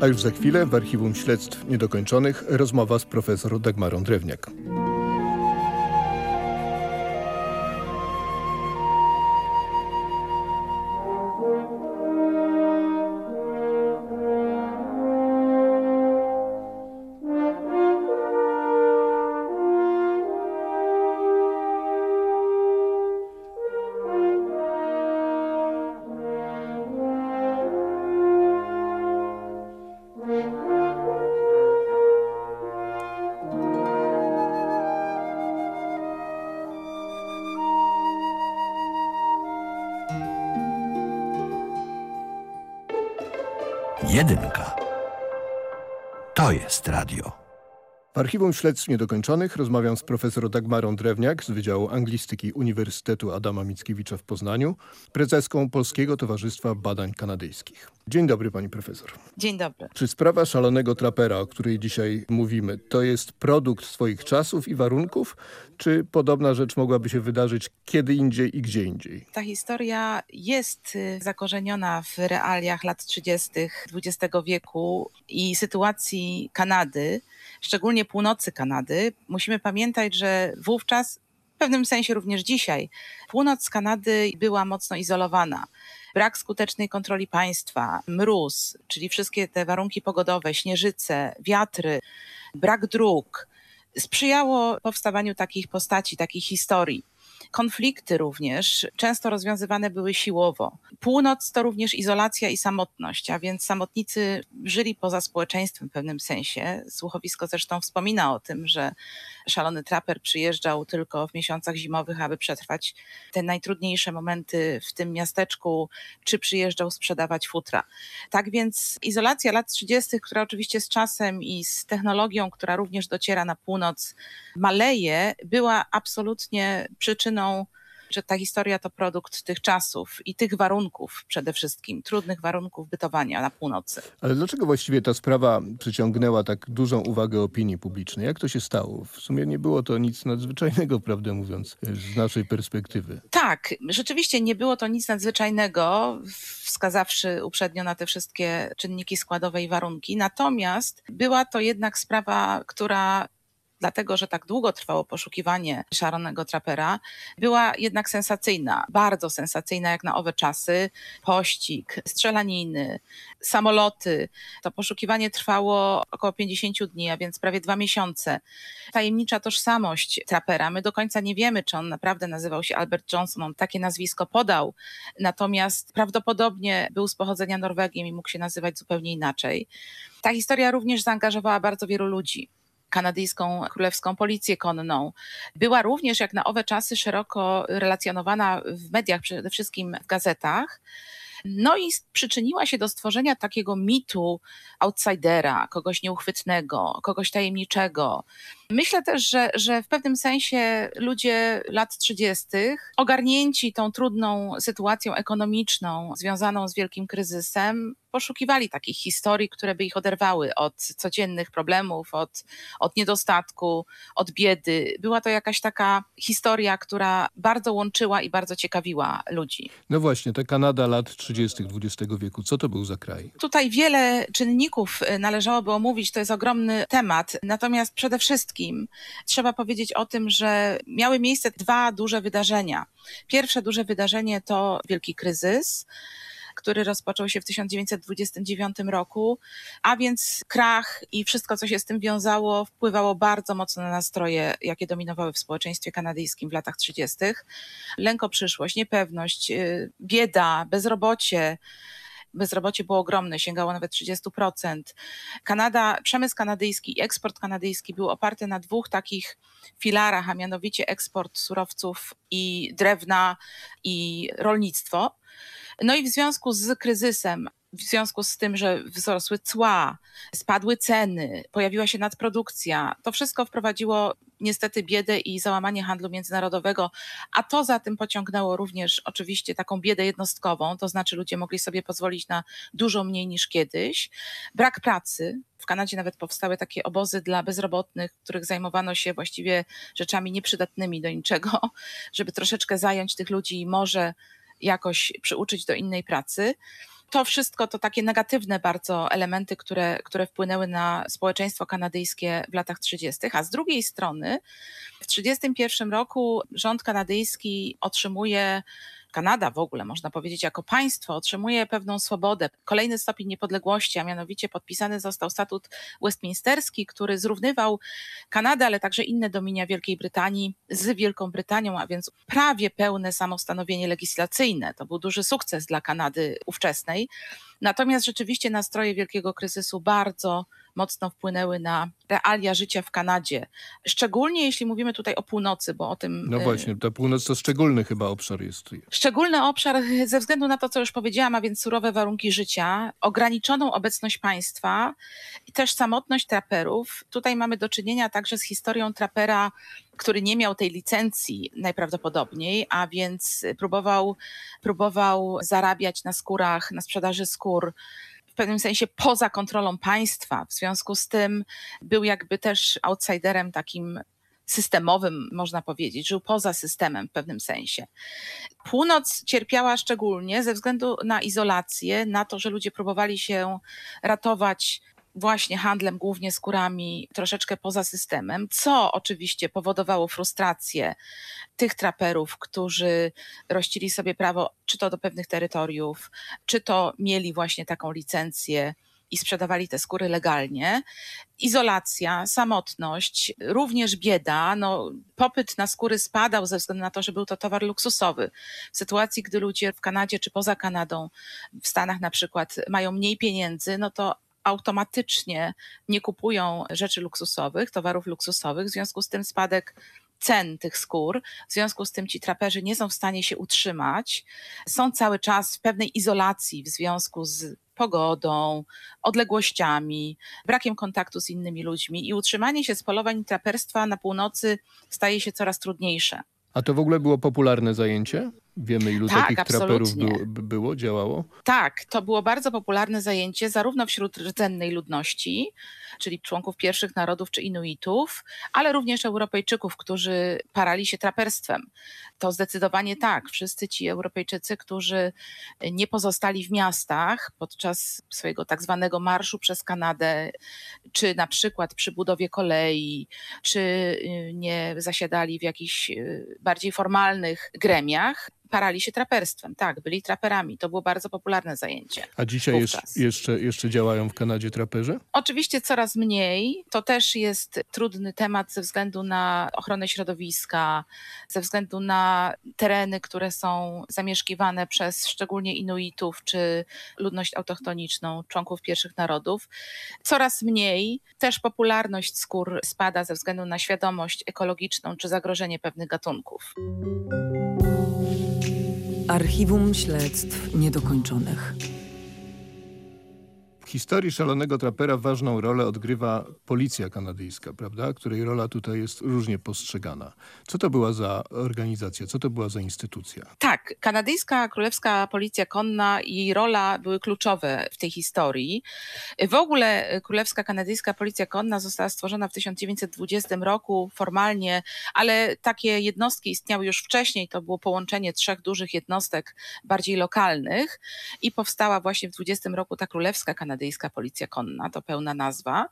A już za chwilę w Archiwum Śledztw Niedokończonych rozmowa z profesor Dagmarą Drewniak. Archiwum Śledztw Niedokończonych rozmawiam z profesor Dagmarą Drewniak z Wydziału Anglistyki Uniwersytetu Adama Mickiewicza w Poznaniu, prezeską Polskiego Towarzystwa Badań Kanadyjskich. Dzień dobry pani profesor. Dzień dobry. Czy sprawa szalonego trapera, o której dzisiaj mówimy, to jest produkt swoich czasów i warunków, czy podobna rzecz mogłaby się wydarzyć kiedy indziej i gdzie indziej? Ta historia jest y, zakorzeniona w realiach lat 30. XX wieku i sytuacji Kanady, szczególnie północy Kanady. Musimy pamiętać, że wówczas, w pewnym sensie również dzisiaj, północ Kanady była mocno izolowana. Brak skutecznej kontroli państwa, mróz, czyli wszystkie te warunki pogodowe, śnieżyce, wiatry, brak dróg, sprzyjało powstawaniu takich postaci, takich historii. Konflikty również często rozwiązywane były siłowo. Północ to również izolacja i samotność, a więc samotnicy żyli poza społeczeństwem w pewnym sensie. Słuchowisko zresztą wspomina o tym, że szalony traper przyjeżdżał tylko w miesiącach zimowych, aby przetrwać te najtrudniejsze momenty w tym miasteczku, czy przyjeżdżał sprzedawać futra. Tak więc izolacja lat 30., która oczywiście z czasem i z technologią, która również dociera na północ, maleje, była absolutnie przyczyną że ta historia to produkt tych czasów i tych warunków przede wszystkim, trudnych warunków bytowania na północy. Ale dlaczego właściwie ta sprawa przyciągnęła tak dużą uwagę opinii publicznej? Jak to się stało? W sumie nie było to nic nadzwyczajnego, prawdę mówiąc, z naszej perspektywy. Tak, rzeczywiście nie było to nic nadzwyczajnego, wskazawszy uprzednio na te wszystkie czynniki składowe i warunki. Natomiast była to jednak sprawa, która dlatego że tak długo trwało poszukiwanie szalonego trapera, była jednak sensacyjna, bardzo sensacyjna jak na owe czasy. Pościg, strzelaniny, samoloty. To poszukiwanie trwało około 50 dni, a więc prawie dwa miesiące. Tajemnicza tożsamość trapera. My do końca nie wiemy, czy on naprawdę nazywał się Albert Johnson. On takie nazwisko podał, natomiast prawdopodobnie był z pochodzenia Norwegiem i mógł się nazywać zupełnie inaczej. Ta historia również zaangażowała bardzo wielu ludzi kanadyjską królewską policję konną. Była również, jak na owe czasy, szeroko relacjonowana w mediach, przede wszystkim w gazetach. No i przyczyniła się do stworzenia takiego mitu outsidera, kogoś nieuchwytnego, kogoś tajemniczego. Myślę też, że, że w pewnym sensie ludzie lat 30., ogarnięci tą trudną sytuacją ekonomiczną związaną z wielkim kryzysem, poszukiwali takich historii, które by ich oderwały od codziennych problemów, od, od niedostatku, od biedy. Była to jakaś taka historia, która bardzo łączyła i bardzo ciekawiła ludzi. No właśnie, ta Kanada lat 30. XX wieku, co to był za kraj? Tutaj wiele czynników należałoby omówić, to jest ogromny temat. Natomiast przede wszystkim trzeba powiedzieć o tym, że miały miejsce dwa duże wydarzenia. Pierwsze duże wydarzenie to wielki kryzys który rozpoczął się w 1929 roku, a więc krach i wszystko, co się z tym wiązało, wpływało bardzo mocno na nastroje, jakie dominowały w społeczeństwie kanadyjskim w latach 30. Lęk o przyszłość, niepewność, y, bieda, bezrobocie. Bezrobocie było ogromne, sięgało nawet 30%. Kanada, przemysł kanadyjski i eksport kanadyjski był oparty na dwóch takich filarach, a mianowicie eksport surowców i drewna i rolnictwo. No i w związku z kryzysem, w związku z tym, że wzrosły cła, spadły ceny, pojawiła się nadprodukcja, to wszystko wprowadziło niestety biedę i załamanie handlu międzynarodowego, a to za tym pociągnęło również oczywiście taką biedę jednostkową, to znaczy ludzie mogli sobie pozwolić na dużo mniej niż kiedyś. Brak pracy. W Kanadzie nawet powstały takie obozy dla bezrobotnych, których zajmowano się właściwie rzeczami nieprzydatnymi do niczego, żeby troszeczkę zająć tych ludzi i może jakoś przyuczyć do innej pracy. To wszystko to takie negatywne bardzo elementy, które, które wpłynęły na społeczeństwo kanadyjskie w latach 30., a z drugiej strony w 1931 roku rząd kanadyjski otrzymuje Kanada w ogóle, można powiedzieć, jako państwo otrzymuje pewną swobodę, kolejny stopień niepodległości, a mianowicie podpisany został statut westminsterski, który zrównywał Kanadę, ale także inne dominia Wielkiej Brytanii z Wielką Brytanią, a więc prawie pełne samostanowienie legislacyjne. To był duży sukces dla Kanady ówczesnej. Natomiast rzeczywiście nastroje wielkiego kryzysu bardzo mocno wpłynęły na realia życia w Kanadzie. Szczególnie jeśli mówimy tutaj o północy, bo o tym. No właśnie, ta północ to szczególny chyba obszar jest. Szczególny obszar ze względu na to, co już powiedziałam, a więc surowe warunki życia, ograniczoną obecność państwa i też samotność traperów. Tutaj mamy do czynienia także z historią trapera, który nie miał tej licencji najprawdopodobniej, a więc próbował, próbował zarabiać na skórach, na sprzedaży skór pewnym sensie poza kontrolą państwa. W związku z tym był jakby też outsiderem takim systemowym, można powiedzieć, żył poza systemem w pewnym sensie. Północ cierpiała szczególnie ze względu na izolację, na to, że ludzie próbowali się ratować właśnie handlem głównie skórami troszeczkę poza systemem, co oczywiście powodowało frustrację tych traperów, którzy rościli sobie prawo czy to do pewnych terytoriów, czy to mieli właśnie taką licencję i sprzedawali te skóry legalnie. Izolacja, samotność, również bieda. No, popyt na skóry spadał ze względu na to, że był to towar luksusowy. W sytuacji, gdy ludzie w Kanadzie czy poza Kanadą, w Stanach na przykład, mają mniej pieniędzy, no to automatycznie nie kupują rzeczy luksusowych, towarów luksusowych, w związku z tym spadek cen tych skór. W związku z tym ci traperzy nie są w stanie się utrzymać. Są cały czas w pewnej izolacji w związku z pogodą, odległościami, brakiem kontaktu z innymi ludźmi i utrzymanie się z polowań traperstwa na północy staje się coraz trudniejsze. A to w ogóle było popularne zajęcie? Wiemy, ilu Tak, takich traperów absolutnie. było, było, działało? Tak, to było bardzo popularne zajęcie zarówno wśród rdzennej ludności, czyli członków pierwszych narodów czy Inuitów, ale również Europejczyków, którzy parali się traperstwem. To zdecydowanie tak. Wszyscy ci Europejczycy, którzy nie pozostali w miastach podczas swojego tak zwanego marszu przez Kanadę, czy na przykład przy budowie kolei, czy y, nie zasiadali w jakichś y, bardziej formalnych gremiach, parali się traperstwem. Tak, byli traperami. To było bardzo popularne zajęcie. A dzisiaj wówczas. jeszcze, jeszcze, działają w Kanadzie traperzy? Oczywiście coraz mniej. To też jest trudny temat ze względu na ochronę środowiska, ze względu na tereny, które są zamieszkiwane przez szczególnie Inuitów czy ludność autochtoniczną, członków pierwszych narodów. Coraz mniej. Też popularność skór spada ze względu na świadomość ekologiczną czy zagrożenie pewnych gatunków. Archiwum Śledztw Niedokończonych. Historii szalonego trapera ważną rolę odgrywa policja kanadyjska, prawda? Której rola tutaj jest różnie postrzegana. Co to była za organizacja? Co to była za instytucja? Tak, kanadyjska królewska policja konna i rola były kluczowe w tej historii. W ogóle królewska kanadyjska policja konna została stworzona w 1920 roku formalnie, ale takie jednostki istniały już wcześniej. To było połączenie trzech dużych jednostek bardziej lokalnych i powstała właśnie w 20 roku ta królewska kanadyjska policja konna, to pełna nazwa.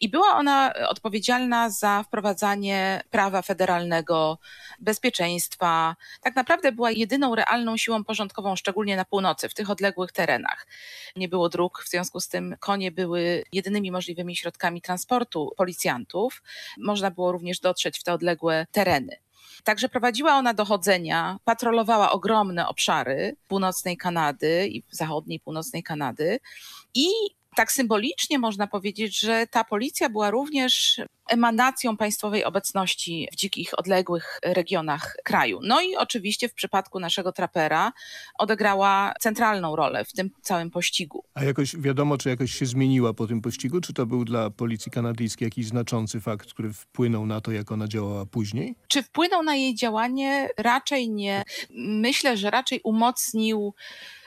I była ona odpowiedzialna za wprowadzanie prawa federalnego, bezpieczeństwa. Tak naprawdę była jedyną realną siłą porządkową, szczególnie na północy, w tych odległych terenach. Nie było dróg, w związku z tym konie były jedynymi możliwymi środkami transportu policjantów. Można było również dotrzeć w te odległe tereny. Także prowadziła ona dochodzenia, patrolowała ogromne obszary północnej Kanady i zachodniej północnej Kanady i tak symbolicznie można powiedzieć, że ta policja była również emanacją państwowej obecności w dzikich, odległych regionach kraju. No i oczywiście w przypadku naszego trapera odegrała centralną rolę w tym całym pościgu. A jakoś wiadomo, czy jakoś się zmieniła po tym pościgu? Czy to był dla policji kanadyjskiej jakiś znaczący fakt, który wpłynął na to, jak ona działała później? Czy wpłynął na jej działanie? Raczej nie. Myślę, że raczej umocnił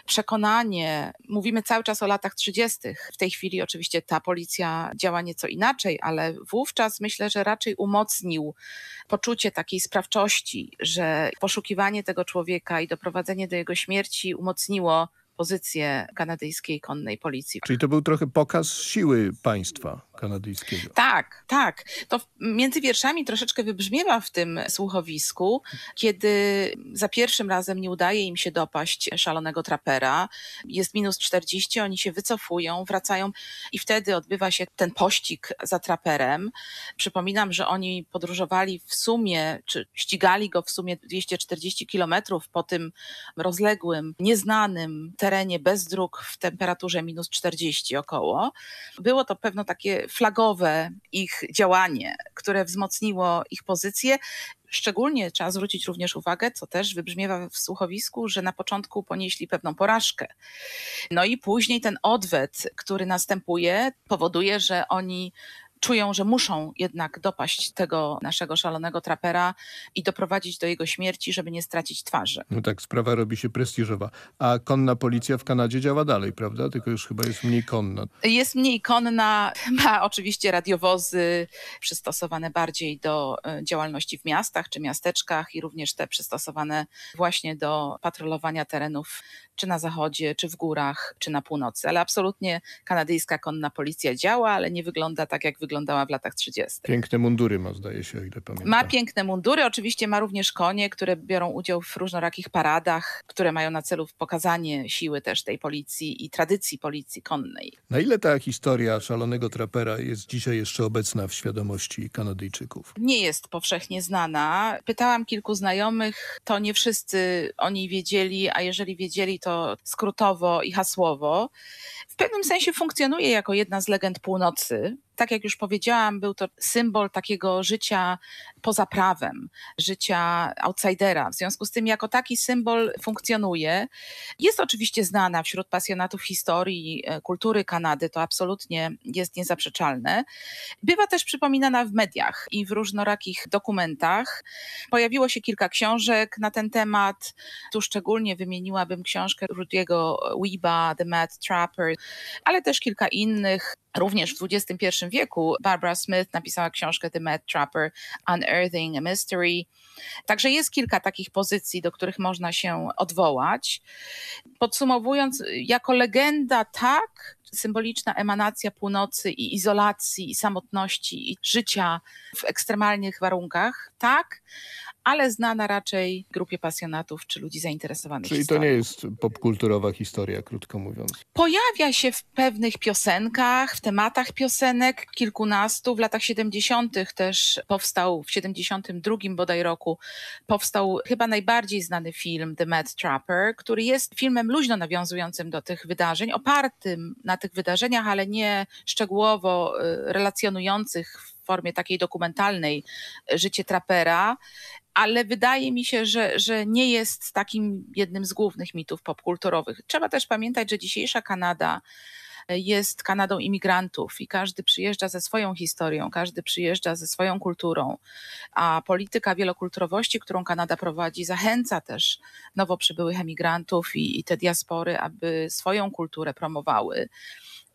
przekonanie, mówimy cały czas o latach 30. W tej chwili oczywiście ta policja działa nieco inaczej, ale wówczas myślę, że raczej umocnił poczucie takiej sprawczości, że poszukiwanie tego człowieka i doprowadzenie do jego śmierci umocniło pozycję kanadyjskiej konnej policji. Czyli to był trochę pokaz siły państwa kanadyjskiego. Tak, tak. To między wierszami troszeczkę wybrzmiewa w tym słuchowisku, kiedy za pierwszym razem nie udaje im się dopaść szalonego trapera. Jest minus 40, oni się wycofują, wracają i wtedy odbywa się ten pościg za traperem. Przypominam, że oni podróżowali w sumie, czy ścigali go w sumie 240 kilometrów po tym rozległym, nieznanym terenie bez dróg w temperaturze minus 40 około. Było to pewno takie flagowe ich działanie, które wzmocniło ich pozycję. Szczególnie trzeba zwrócić również uwagę, co też wybrzmiewa w słuchowisku, że na początku ponieśli pewną porażkę. No i później ten odwet, który następuje, powoduje, że oni czują, że muszą jednak dopaść tego naszego szalonego trapera i doprowadzić do jego śmierci, żeby nie stracić twarzy. No tak, sprawa robi się prestiżowa. A konna policja w Kanadzie działa dalej, prawda? Tylko już chyba jest mniej konna. Jest mniej konna, ma oczywiście radiowozy przystosowane bardziej do e, działalności w miastach czy miasteczkach i również te przystosowane właśnie do patrolowania terenów czy na zachodzie, czy w górach, czy na północy. Ale absolutnie kanadyjska konna policja działa, ale nie wygląda tak, jak wyglądała w latach 30. Piękne mundury ma, zdaje się, o ile pamiętam. Ma piękne mundury, oczywiście ma również konie, które biorą udział w różnorakich paradach, które mają na celu pokazanie siły też tej policji i tradycji policji konnej. Na ile ta historia szalonego trapera jest dzisiaj jeszcze obecna w świadomości Kanadyjczyków? Nie jest powszechnie znana. Pytałam kilku znajomych, to nie wszyscy o niej wiedzieli, a jeżeli wiedzieli, to skrótowo i hasłowo. W pewnym sensie funkcjonuje jako jedna z legend północy. Tak jak już powiedziałam, był to symbol takiego życia poza prawem, życia outsidera. W związku z tym, jako taki symbol funkcjonuje. Jest oczywiście znana wśród pasjonatów historii, e, kultury Kanady, to absolutnie jest niezaprzeczalne. Bywa też przypominana w mediach i w różnorakich dokumentach. Pojawiło się kilka książek na ten temat. Tu szczególnie wymieniłabym książkę Rudiego Weeba, The Mad Trapper, ale też kilka innych. Również w XXI wieku Barbara Smith napisała książkę The Mad Trapper Unearthing a Mystery. Także jest kilka takich pozycji, do których można się odwołać. Podsumowując, jako legenda tak, symboliczna emanacja północy i izolacji, i samotności, i życia w ekstremalnych warunkach, tak, ale znana raczej grupie pasjonatów czy ludzi zainteresowanych Czyli historią. to nie jest popkulturowa historia, krótko mówiąc. Pojawia się w pewnych piosenkach, w tematach piosenek, kilkunastu. W latach 70. też powstał, w 72 bodaj roku, powstał chyba najbardziej znany film The Mad Trapper, który jest filmem luźno nawiązującym do tych wydarzeń, opartym na tych wydarzeniach, ale nie szczegółowo y, relacjonujących formie takiej dokumentalnej y, życie trapera ale wydaje mi się, że, że nie jest takim jednym z głównych mitów popkulturowych. Trzeba też pamiętać, że dzisiejsza Kanada jest Kanadą imigrantów i każdy przyjeżdża ze swoją historią, każdy przyjeżdża ze swoją kulturą, a polityka wielokulturowości, którą Kanada prowadzi, zachęca też nowo przybyłych emigrantów i, i te diaspory, aby swoją kulturę promowały.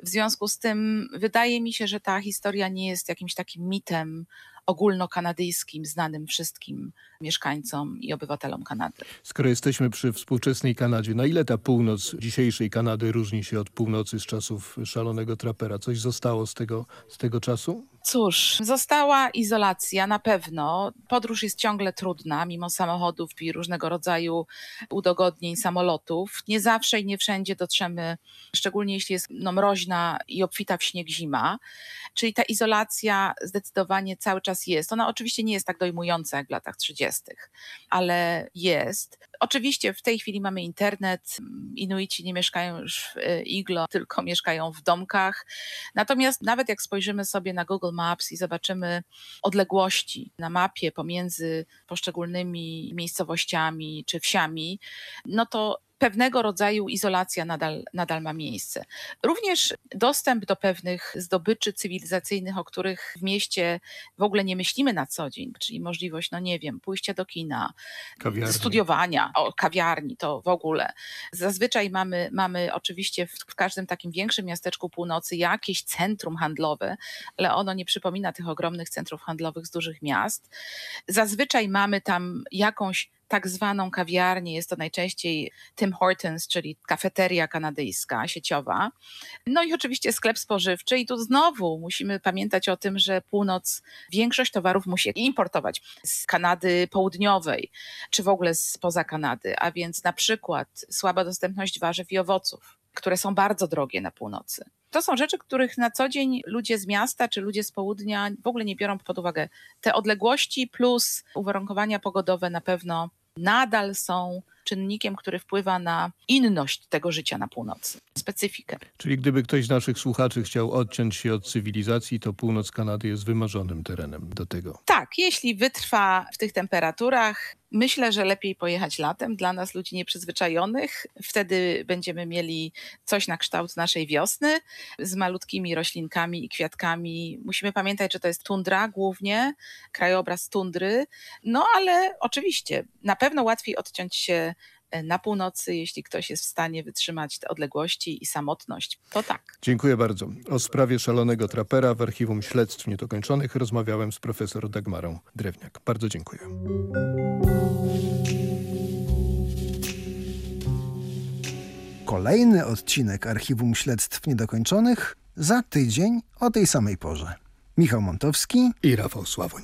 W związku z tym wydaje mi się, że ta historia nie jest jakimś takim mitem ogólnokanadyjskim, znanym wszystkim mieszkańcom i obywatelom Kanady. Skoro jesteśmy przy współczesnej Kanadzie, na ile ta północ dzisiejszej Kanady różni się od północy z czasów szalonego trapera? Coś zostało z tego, z tego czasu? Cóż, została izolacja na pewno. Podróż jest ciągle trudna, mimo samochodów i różnego rodzaju udogodnień samolotów. Nie zawsze i nie wszędzie dotrzemy, szczególnie jeśli jest no, mroźna i obfita w śnieg zima. Czyli ta izolacja zdecydowanie cały czas jest. Ona oczywiście nie jest tak dojmująca jak w latach 30., ale jest. Oczywiście w tej chwili mamy internet. Inuici nie mieszkają już w e, iglo, tylko mieszkają w domkach. Natomiast nawet jak spojrzymy sobie na Google Maps i zobaczymy odległości na mapie pomiędzy poszczególnymi miejscowościami czy wsiami, no to pewnego rodzaju izolacja nadal, nadal ma miejsce. Również dostęp do pewnych zdobyczy cywilizacyjnych, o których w mieście w ogóle nie myślimy na co dzień, czyli możliwość, no nie wiem, pójścia do kina, Kawiarni. studiowania, o, kawiarni, to w ogóle. Zazwyczaj mamy, mamy oczywiście w, w każdym takim większym miasteczku północy jakieś centrum handlowe, ale ono nie przypomina tych ogromnych centrów handlowych z dużych miast. Zazwyczaj mamy tam jakąś tak zwaną kawiarnię. Jest to najczęściej Tim Hortons, czyli kafeteria kanadyjska, sieciowa. No i oczywiście sklep spożywczy. I tu znowu musimy pamiętać o tym, że północ większość towarów musi importować z Kanady Południowej, czy w ogóle spoza Kanady. A więc na przykład słaba dostępność warzyw i owoców, które są bardzo drogie na północy. To są rzeczy, których na co dzień ludzie z miasta czy ludzie z południa w ogóle nie biorą pod uwagę. Te odległości plus uwarunkowania pogodowe na pewno nadal są czynnikiem, który wpływa na inność tego życia na północy, specyfikę. Czyli gdyby ktoś z naszych słuchaczy chciał odciąć się od cywilizacji, to północ Kanady jest wymarzonym terenem do tego. Tak, jeśli wytrwa w tych temperaturach, myślę, że lepiej pojechać latem dla nas, ludzi nieprzyzwyczajonych. Wtedy będziemy mieli coś na kształt naszej wiosny z malutkimi roślinkami i kwiatkami. Musimy pamiętać, że to jest tundra głównie, krajobraz tundry. No ale oczywiście na pewno łatwiej odciąć się na północy, jeśli ktoś jest w stanie wytrzymać te odległości i samotność, to tak. Dziękuję bardzo. O sprawie szalonego trapera w Archiwum Śledztw Niedokończonych rozmawiałem z profesor Dagmarą Drewniak. Bardzo dziękuję. Kolejny odcinek Archiwum Śledztw Niedokończonych za tydzień o tej samej porze. Michał Montowski i Rafał Sławoń.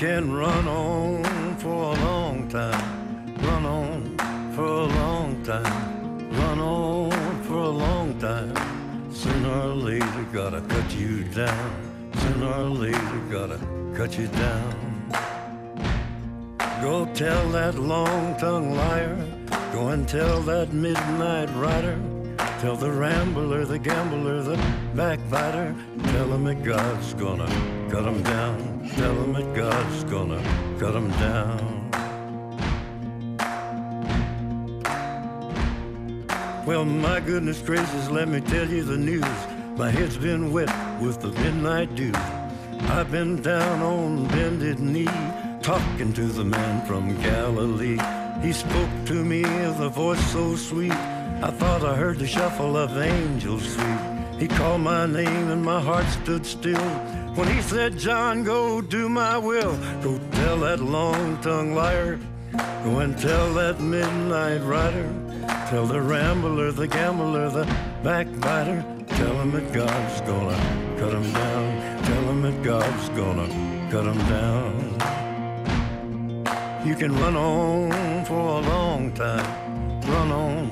Can run on for a long time, run on for a long time, run on for a long time. Sooner or later, gotta cut you down. Sooner or later, gotta cut you down. Go tell that long tongued liar, go and tell that midnight rider. Tell the rambler, the gambler, the backbiter, tell him that God's gonna cut him down. Tell him that God's gonna cut him down. Well, my goodness gracious, let me tell you the news. My head's been wet with the midnight dew. I've been down on bended knee, talking to the man from Galilee. He spoke to me with a voice so sweet. I thought I heard the shuffle of angels sweet. He called my name and my heart stood still. When he said, John, go do my will, go tell that long tongued liar, go and tell that midnight rider, tell the rambler, the gambler, the backbiter, tell him that God's gonna cut him down, tell him that God's gonna cut him down. You can run on for a long time, run on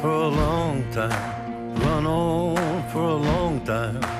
for a long time, run on for a long time.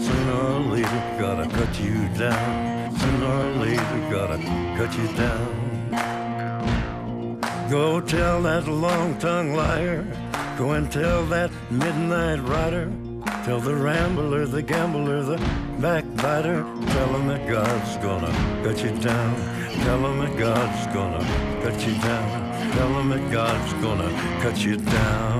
Sooner or later, gotta cut you down. Sooner or later, gotta cut you down. Go tell that long-tongued liar. Go and tell that midnight rider. Tell the rambler, the gambler, the backbiter. Tell him that God's gonna cut you down. Tell him that God's gonna cut you down. Tell him that God's gonna cut you down.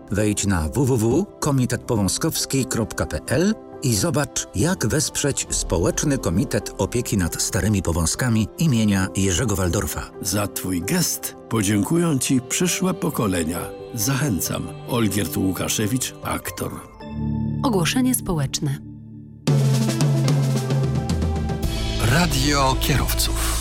Wejdź na www.komitetpowązkowski.pl i zobacz, jak wesprzeć Społeczny Komitet Opieki nad Starymi Powązkami imienia Jerzego Waldorfa. Za Twój gest podziękują Ci przyszłe pokolenia. Zachęcam. Olgierd Łukaszewicz, aktor. Ogłoszenie społeczne. Radio kierowców.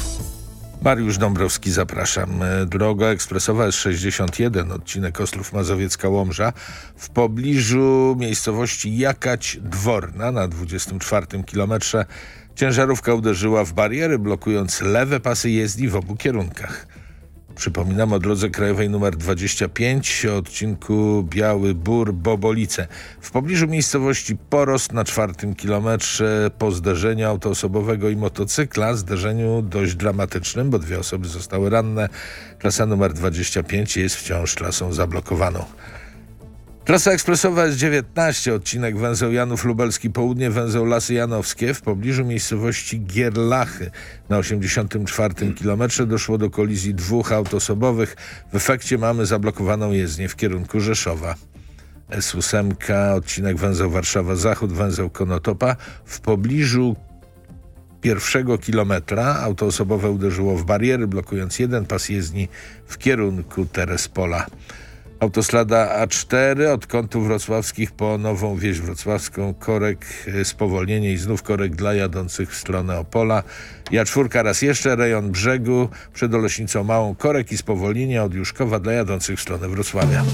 Mariusz Dąbrowski, zapraszam. Droga ekspresowa S61, odcinek Ostrów Mazowiecka-Łomża w pobliżu miejscowości Jakać Dworna na 24 kilometrze. Ciężarówka uderzyła w bariery, blokując lewe pasy jezdni w obu kierunkach. Przypominam o drodze krajowej nr 25 o odcinku Biały Bór Bobolice. W pobliżu miejscowości Porost na czwartym kilometrze po zderzeniu autoosobowego i motocykla, zderzeniu dość dramatycznym, bo dwie osoby zostały ranne. Trasa numer 25 jest wciąż trasą zablokowaną. Trasa ekspresowa S19, odcinek węzeł Janów Lubelski Południe, węzeł Lasy Janowskie w pobliżu miejscowości Gierlachy. Na 84 kilometrze doszło do kolizji dwóch autosobowych. W efekcie mamy zablokowaną jezdnię w kierunku Rzeszowa. S8, odcinek węzeł Warszawa Zachód, węzeł Konotopa. W pobliżu pierwszego kilometra auto osobowe uderzyło w bariery, blokując jeden pas jezdni w kierunku Terespola. Autostrada A4 od kątów wrocławskich po Nową Wieś Wrocławską, korek, y, spowolnienie i znów korek dla jadących w stronę Opola. Ja4 raz jeszcze, rejon brzegu, przed Oleśnicą Małą, korek i spowolnienie od Juszkowa dla jadących w stronę Wrocławia.